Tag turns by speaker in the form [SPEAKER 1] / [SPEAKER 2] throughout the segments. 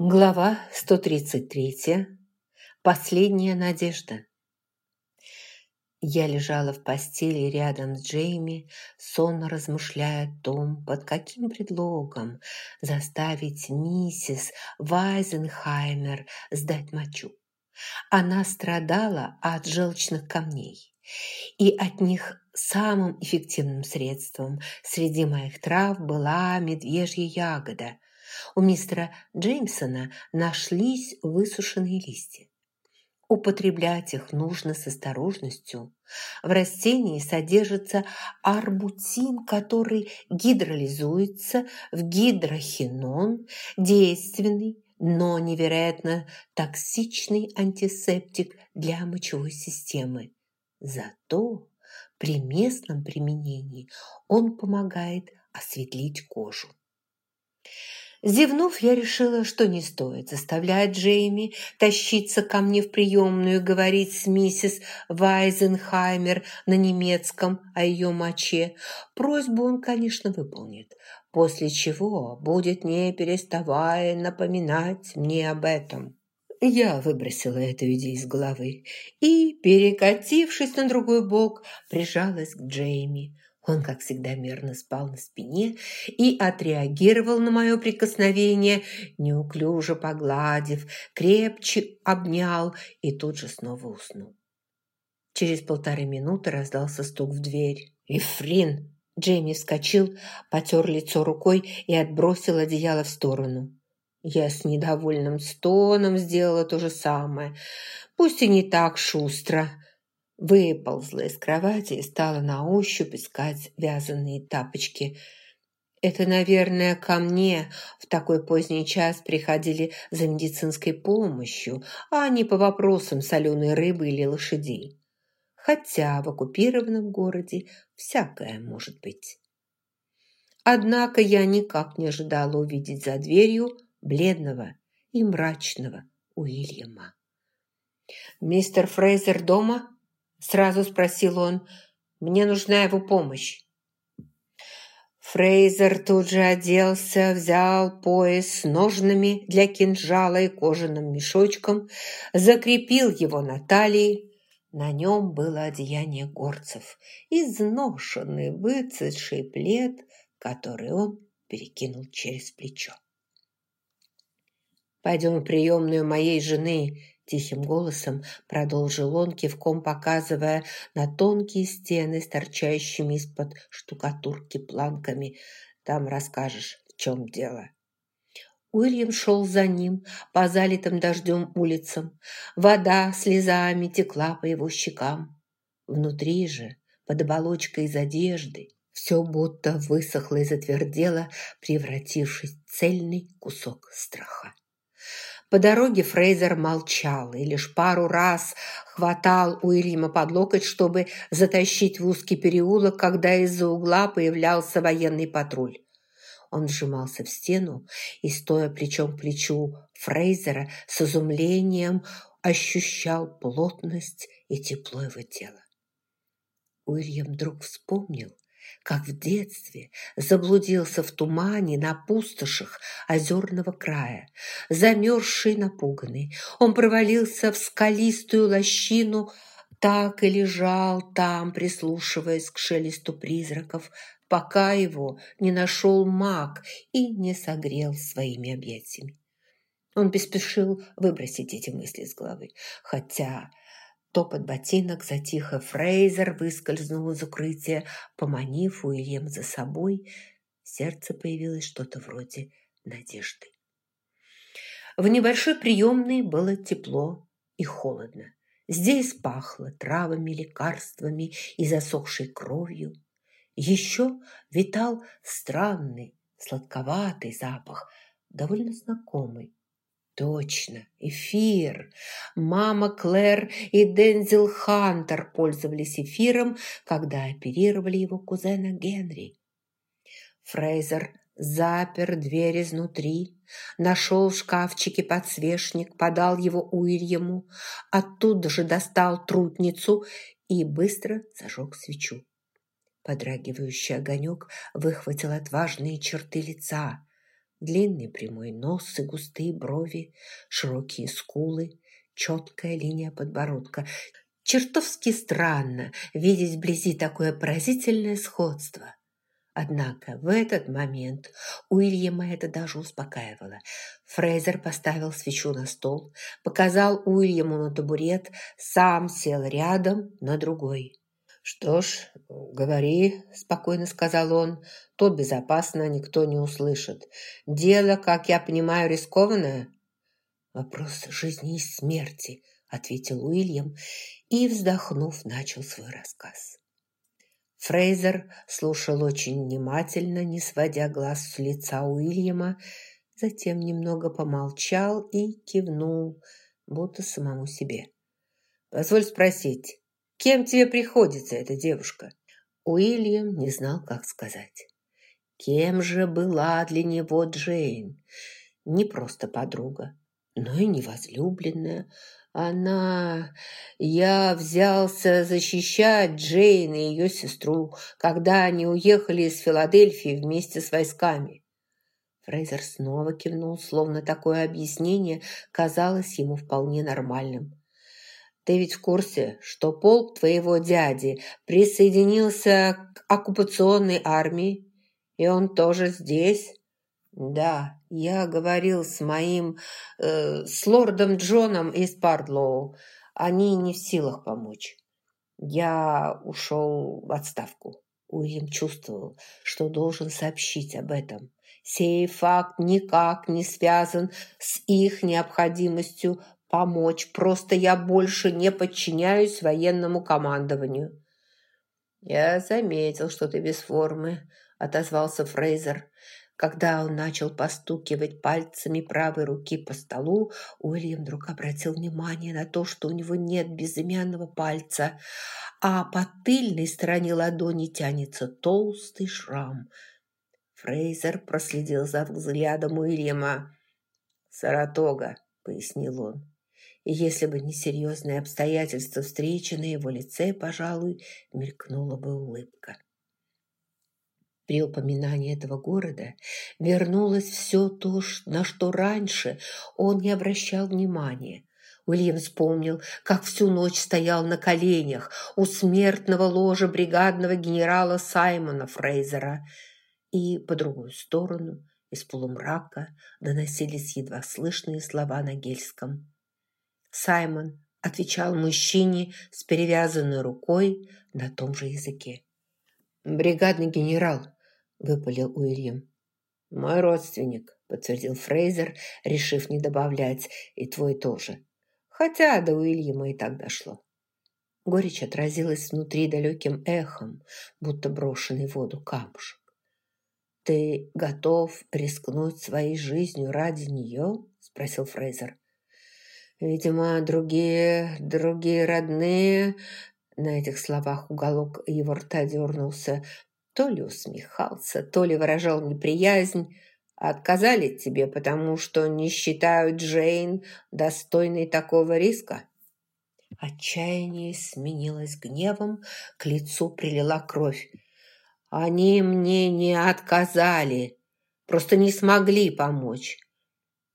[SPEAKER 1] Глава 133. Последняя надежда. Я лежала в постели рядом с Джейми, сонно размышляя о том, под каким предлогом заставить миссис Вайзенхаймер сдать мочу. Она страдала от желчных камней, и от них самым эффективным средством среди моих трав была медвежья ягода – у мистера Джеймсона нашлись высушенные листья. Употреблять их нужно с осторожностью. В растении содержится арбутин, который гидролизуется в гидрохинон, действенный, но невероятно токсичный антисептик для мочевой системы. Зато при местном применении он помогает осветлить кожу. Зевнув, я решила, что не стоит заставлять Джейми тащиться ко мне в приемную и говорить с миссис Вайзенхаймер на немецком о ее моче. Просьбу он, конечно, выполнит, после чего будет не переставая напоминать мне об этом. Я выбросила эту идею из головы и, перекатившись на другой бок, прижалась к Джейми. Он, как всегда, мерно спал на спине и отреагировал на мое прикосновение, неуклюже погладив, крепче обнял и тут же снова уснул. Через полторы минуты раздался стук в дверь. «Ифрин!» Джейми вскочил, потер лицо рукой и отбросил одеяло в сторону. Я с недовольным стоном сделала то же самое. Пусть и не так шустро, выползла из кровати и стала на ощупь искать вязаные тапочки. Это, наверное, ко мне в такой поздний час приходили за медицинской помощью, а не по вопросам соленой рыбы или лошадей. Хотя в оккупированном городе всякое может быть. Однако я никак не ожидала увидеть за дверью бледного и мрачного Уильяма. «Мистер Фрейзер дома?» Сразу спросил он. Мне нужна его помощь. Фрейзер тут же оделся, взял пояс с ножнами для кинжала и кожаным мешочком, закрепил его на талии. На нем было одеяние горцев, изношенный, выцветший плед, который он перекинул через плечо. «Пойдем в приемную моей жены Тихим голосом продолжил он, кивком показывая на тонкие стены с торчащими из-под штукатурки планками. «Там расскажешь, в чем дело». Уильям шел за ним по залитым дождем улицам. Вода слезами текла по его щекам. Внутри же, под оболочкой из одежды, все будто высохло и затвердело, превратившись в цельный кусок страха. По дороге Фрейзер молчал и лишь пару раз хватал Уильяма под локоть, чтобы затащить в узкий переулок, когда из-за угла появлялся военный патруль. Он вжимался в стену и, стоя плечом к плечу Фрейзера, с изумлением ощущал плотность и тепло его тела. Уильям вдруг вспомнил, как в детстве заблудился в тумане на пустошах озерного края. Замерзший и напуганный, он провалился в скалистую лощину, так и лежал там, прислушиваясь к шелесту призраков, пока его не нашел маг и не согрел своими объятиями. Он беспешил выбросить эти мысли из головы, хотя Топот ботинок затих, и Фрейзер выскользнул из укрытия, поманив Уильям за собой. В сердце появилось что-то вроде надежды. В небольшой приемной было тепло и холодно. Здесь пахло травами, лекарствами и засохшей кровью. Еще витал странный, сладковатый запах, довольно знакомый. Точно, эфир. Мама Клэр и Дензил Хантер пользовались эфиром, когда оперировали его кузена Генри. Фрейзер запер дверь изнутри, нашел в шкафчике подсвечник, подал его Уильяму, оттуда же достал трутницу и быстро зажег свечу. Подрагивающий огонек выхватил отважные черты лица. Длинный прямой нос и густые брови, широкие скулы, четкая линия подбородка. Чертовски странно видеть вблизи такое поразительное сходство. Однако в этот момент Уильяма это даже успокаивало. Фрейзер поставил свечу на стол, показал Уильяму на табурет, сам сел рядом на другой. «Что ж, говори», – спокойно сказал он, – «то безопасно, никто не услышит. Дело, как я понимаю, рискованное?» «Вопрос жизни и смерти», – ответил Уильям и, вздохнув, начал свой рассказ. Фрейзер слушал очень внимательно, не сводя глаз с лица Уильяма, затем немного помолчал и кивнул, будто самому себе. «Позволь спросить, кем тебе приходится эта девушка?» Уильям не знал, как сказать. Кем же была для него Джейн? Не просто подруга, но и не возлюбленная, она... Я взялся защищать Джейн и ее сестру, когда они уехали из Филадельфии вместе с войсками. Фрейзер снова кивнул, словно такое объяснение казалось ему вполне нормальным. «Ты ведь в курсе, что полк твоего дяди присоединился к оккупационной армии, и он тоже здесь?» «Да, я говорил с моим... Э, с лордом Джоном из Пардлоу. Они не в силах помочь. Я ушел в отставку». Уильям чувствовал, что должен сообщить об этом. Сей факт никак не связан с их необходимостью помочь. Просто я больше не подчиняюсь военному командованию. «Я заметил, что ты без формы», – отозвался Фрейзер. Когда он начал постукивать пальцами правой руки по столу, Уильям вдруг обратил внимание на то, что у него нет безымянного пальца, а по тыльной стороне ладони тянется толстый шрам. Фрейзер проследил за взглядом Уильяма. «Саратога», — пояснил он. Если бы не серьезные обстоятельства встречи на его лице, пожалуй, мелькнула бы улыбка. При упоминании этого города вернулось все то, на что раньше он не обращал внимания. Уильям вспомнил, как всю ночь стоял на коленях у смертного ложа бригадного генерала Саймона Фрейзера. И по другую сторону, из полумрака, доносились едва слышные слова на гельском. Саймон отвечал мужчине с перевязанной рукой на том же языке. «Бригадный генерал», – выпалил Уильям. «Мой родственник», – подтвердил Фрейзер, решив не добавлять, «и твой тоже». Хотя до Уильяма и так дошло. Горечь отразилась внутри далеким эхом, будто брошенный в воду камушек. «Ты готов рискнуть своей жизнью ради нее?» – спросил Фрейзер. «Видимо, другие, другие родные...» На этих словах уголок его рта дернулся, то ли усмехался, то ли выражал неприязнь. Отказали тебе, потому что не считают Джейн достойной такого риска? Отчаяние сменилось гневом, к лицу прилила кровь. Они мне не отказали, просто не смогли помочь.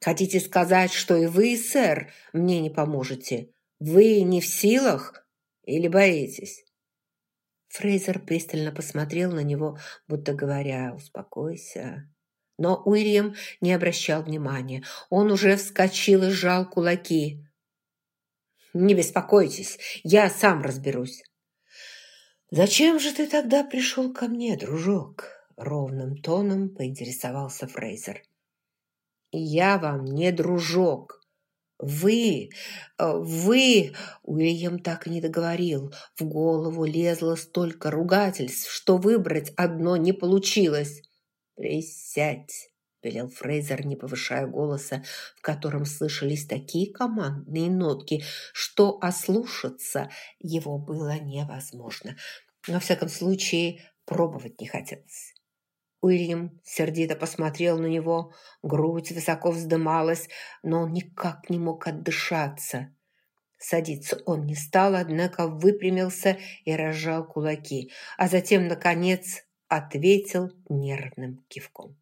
[SPEAKER 1] Хотите сказать, что и вы, сэр, мне не поможете? Вы не в силах или боитесь? Фрейзер пристально посмотрел на него, будто говоря «Успокойся». Но Уильям не обращал внимания. Он уже вскочил и сжал кулаки. «Не беспокойтесь, я сам разберусь». «Зачем же ты тогда пришел ко мне, дружок?» Ровным тоном поинтересовался Фрейзер. «Я вам не дружок», «Вы! Э, вы!» Уильям так и не договорил. В голову лезло столько ругательств, что выбрать одно не получилось. «Присядь!» – велел Фрейзер, не повышая голоса, в котором слышались такие командные нотки, что ослушаться его было невозможно. Во всяком случае, пробовать не хотелось. Уильям сердито посмотрел на него, грудь высоко вздымалась, но он никак не мог отдышаться. Садиться он не стал, однако выпрямился и разжал кулаки, а затем, наконец, ответил нервным кивком.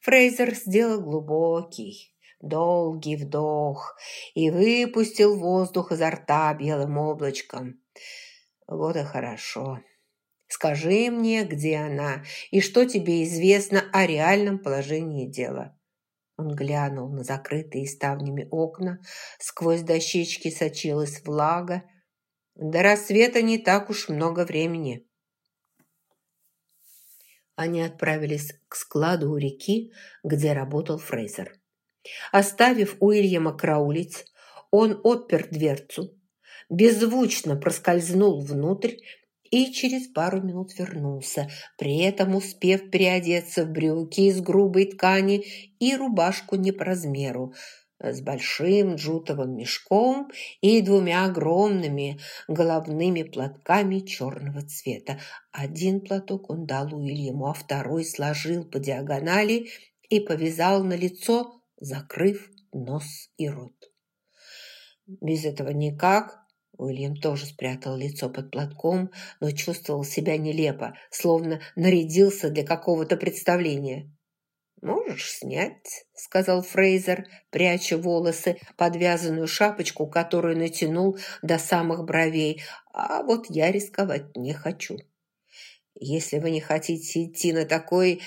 [SPEAKER 1] Фрейзер сделал глубокий, долгий вдох и выпустил воздух изо рта белым облачком. Вот и хорошо. Скажи мне, где она, и что тебе известно о реальном положении дела. Он глянул на закрытые ставнями окна, сквозь дощечки сочилась влага. До рассвета не так уж много времени. Они отправились к складу у реки, где работал Фрейзер. Оставив Уильяма краулить, он отпер дверцу, беззвучно проскользнул внутрь и через пару минут вернулся, при этом успев переодеться в брюки из грубой ткани и рубашку не по размеру, с большим джутовым мешком и двумя огромными головными платками черного цвета. Один платок он дал Уильяму, а второй сложил по диагонали и повязал на лицо, закрыв нос и рот. «Без этого никак?» Уильям тоже спрятал лицо под платком, но чувствовал себя нелепо, словно нарядился для какого-то представления. «Можешь снять», — сказал Фрейзер, пряча волосы, подвязанную шапочку, которую натянул до самых бровей. «А вот я рисковать не хочу». «Если вы не хотите идти на такой...»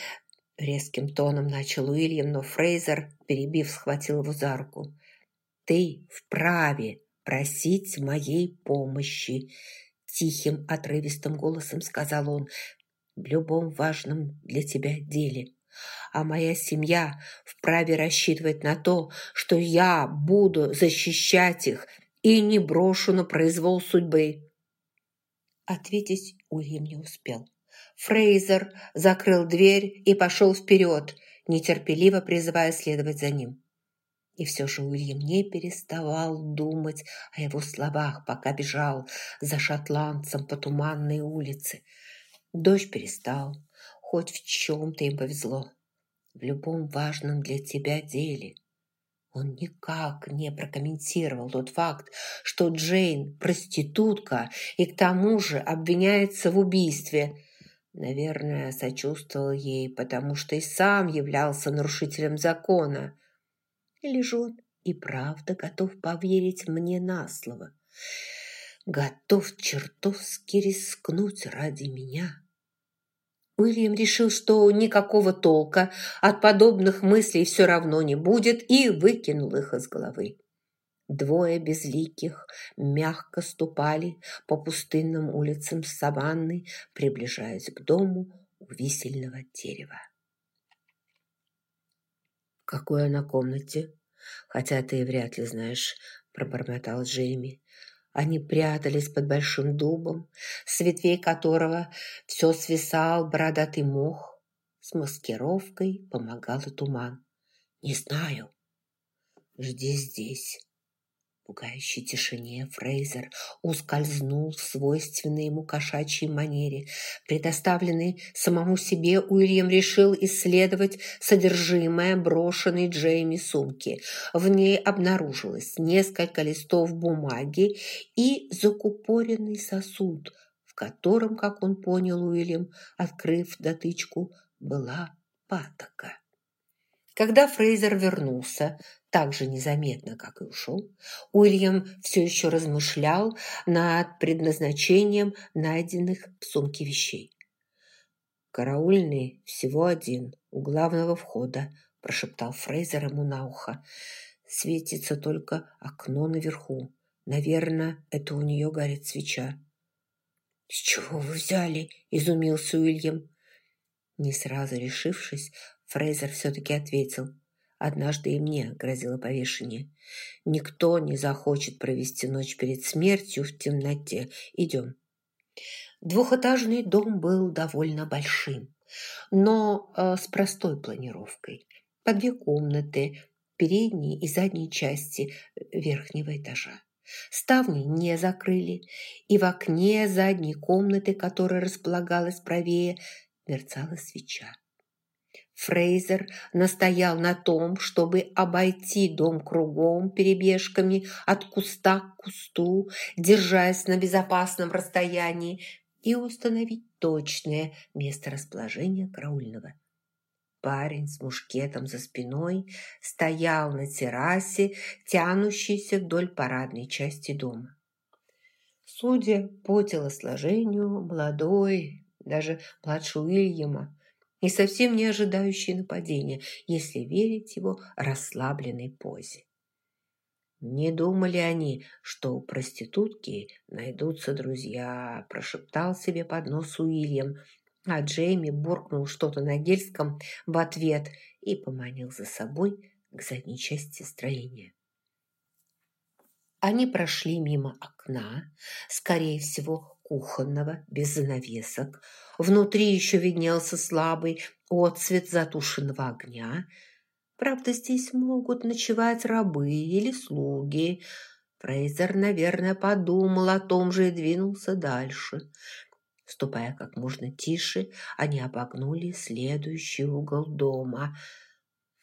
[SPEAKER 1] Резким тоном начал Уильям, но Фрейзер, перебив, схватил его за руку. «Ты вправе просить моей помощи», – тихим, отрывистым голосом сказал он, – «в любом важном для тебя деле. А моя семья вправе рассчитывать на то, что я буду защищать их и не брошу на произвол судьбы». Ответить Уильям не успел. Фрейзер закрыл дверь и пошел вперед, нетерпеливо призывая следовать за ним. И все же Уильям не переставал думать о его словах, пока бежал за шотландцем по туманной улице. Дождь перестал, хоть в чем-то им повезло. В любом важном для тебя деле. Он никак не прокомментировал тот факт, что Джейн – проститутка и к тому же обвиняется в убийстве. Наверное, сочувствовал ей, потому что и сам являлся нарушителем закона – он и правда готов поверить мне на слово? Готов чертовски рискнуть ради меня? Уильям решил, что никакого толка от подобных мыслей все равно не будет, и выкинул их из головы. Двое безликих мягко ступали по пустынным улицам саванны, приближаясь к дому у висельного дерева какой она комнате? Хотя ты вряд ли знаешь, пробормотал Джейми. Они прятались под большим дубом, с ветвей которого все свисал бородатый мох. С маскировкой помогал и туман. «Не знаю. Жди здесь» пугающей тишине Фрейзер ускользнул в свойственной ему кошачьей манере. Предоставленный самому себе, Уильям решил исследовать содержимое брошенной Джейми сумки. В ней обнаружилось несколько листов бумаги и закупоренный сосуд, в котором, как он понял Уильям, открыв дотычку, была патока. Когда Фрейзер вернулся, так же незаметно, как и ушел, Уильям все еще размышлял над предназначением найденных в сумке вещей. «Караульный всего один, у главного входа», – прошептал Фрейзер ему на ухо. «Светится только окно наверху. Наверное, это у нее горит свеча». «С чего вы взяли?» – изумился Уильям. Не сразу решившись, Фрейзер все-таки ответил. Однажды и мне грозило повешение. Никто не захочет провести ночь перед смертью в темноте. Идем. Двухэтажный дом был довольно большим, но э, с простой планировкой. По две комнаты, передней и задней части верхнего этажа. Ставни не закрыли, и в окне задней комнаты, которая располагалась правее, мерцала свеча. Фрейзер настоял на том, чтобы обойти дом кругом перебежками от куста к кусту, держась на безопасном расстоянии, и установить точное место расположения караульного. парень с мушкетом за спиной стоял на террасе, тянущейся вдоль парадной части дома. Судя по телосложению, молодой, даже младше Уильяма, и совсем не ожидающий нападения, если верить его расслабленной позе. «Не думали они, что у проститутки найдутся друзья», прошептал себе под нос Уильям, а Джейми буркнул что-то на гельском в ответ и поманил за собой к задней части строения. Они прошли мимо окна, скорее всего, кухонного, без занавесок. Внутри еще виднелся слабый отцвет затушенного огня. Правда, здесь могут ночевать рабы или слуги. Фрейзер, наверное, подумал о том же и двинулся дальше. Ступая как можно тише, они обогнули следующий угол дома.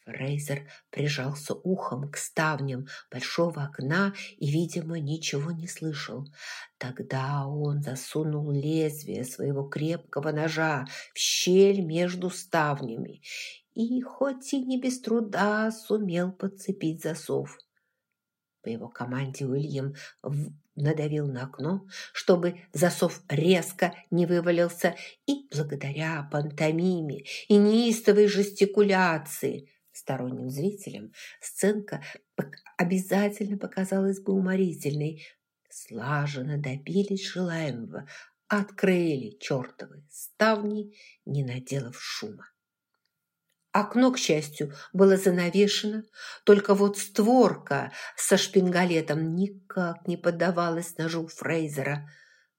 [SPEAKER 1] Фрейзер прижался ухом к ставням большого окна и, видимо, ничего не слышал. Тогда он засунул лезвие своего крепкого ножа в щель между ставнями и, хоть и не без труда, сумел подцепить засов. По его команде Уильям надавил на окно, чтобы засов резко не вывалился, и благодаря пантомиме и неистовой жестикуляции сторонним зрителям сценка обязательно показалась бы уморительной. Слаженно добились желаемого, открыли чертовы ставни, не наделав шума. Окно, к счастью, было занавешено, только вот створка со шпингалетом никак не поддавалась ножу Фрейзера.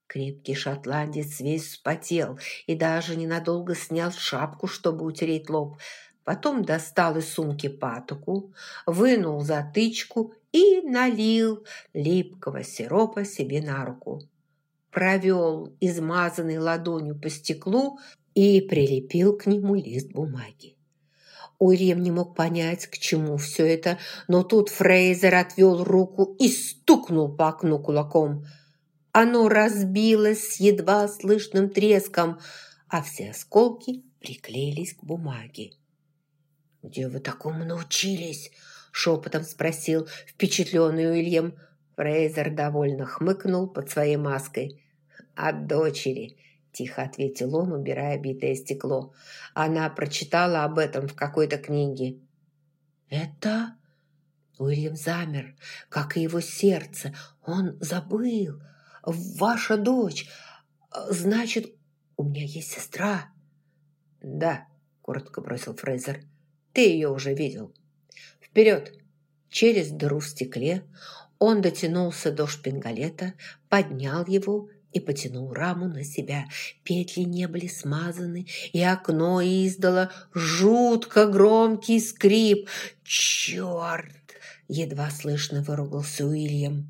[SPEAKER 1] Крепкий шотландец весь вспотел и даже ненадолго снял шапку, чтобы утереть лоб. Потом достал из сумки патоку, вынул затычку и налил липкого сиропа себе на руку. Провел измазанной ладонью по стеклу и прилепил к нему лист бумаги. Уильям не мог понять, к чему все это, но тут Фрейзер отвел руку и стукнул по окну кулаком. Оно разбилось с едва слышным треском, а все осколки приклеились к бумаге. «Где вы такому научились?» – шепотом спросил впечатленный Уильям. Фрейзер довольно хмыкнул под своей маской. «От дочери тихо ответил он, убирая битое стекло. Она прочитала об этом в какой-то книге. «Это...» Уильям замер, как и его сердце. Он забыл. «Ваша дочь. Значит, у меня есть сестра». «Да», — коротко бросил Фрейзер. «Ты ее уже видел. Вперед!» Через дыру в стекле он дотянулся до шпингалета, поднял его и потянул раму на себя. Петли не были смазаны, и окно издало жутко громкий скрип. «Черт!» – едва слышно выругался Уильям.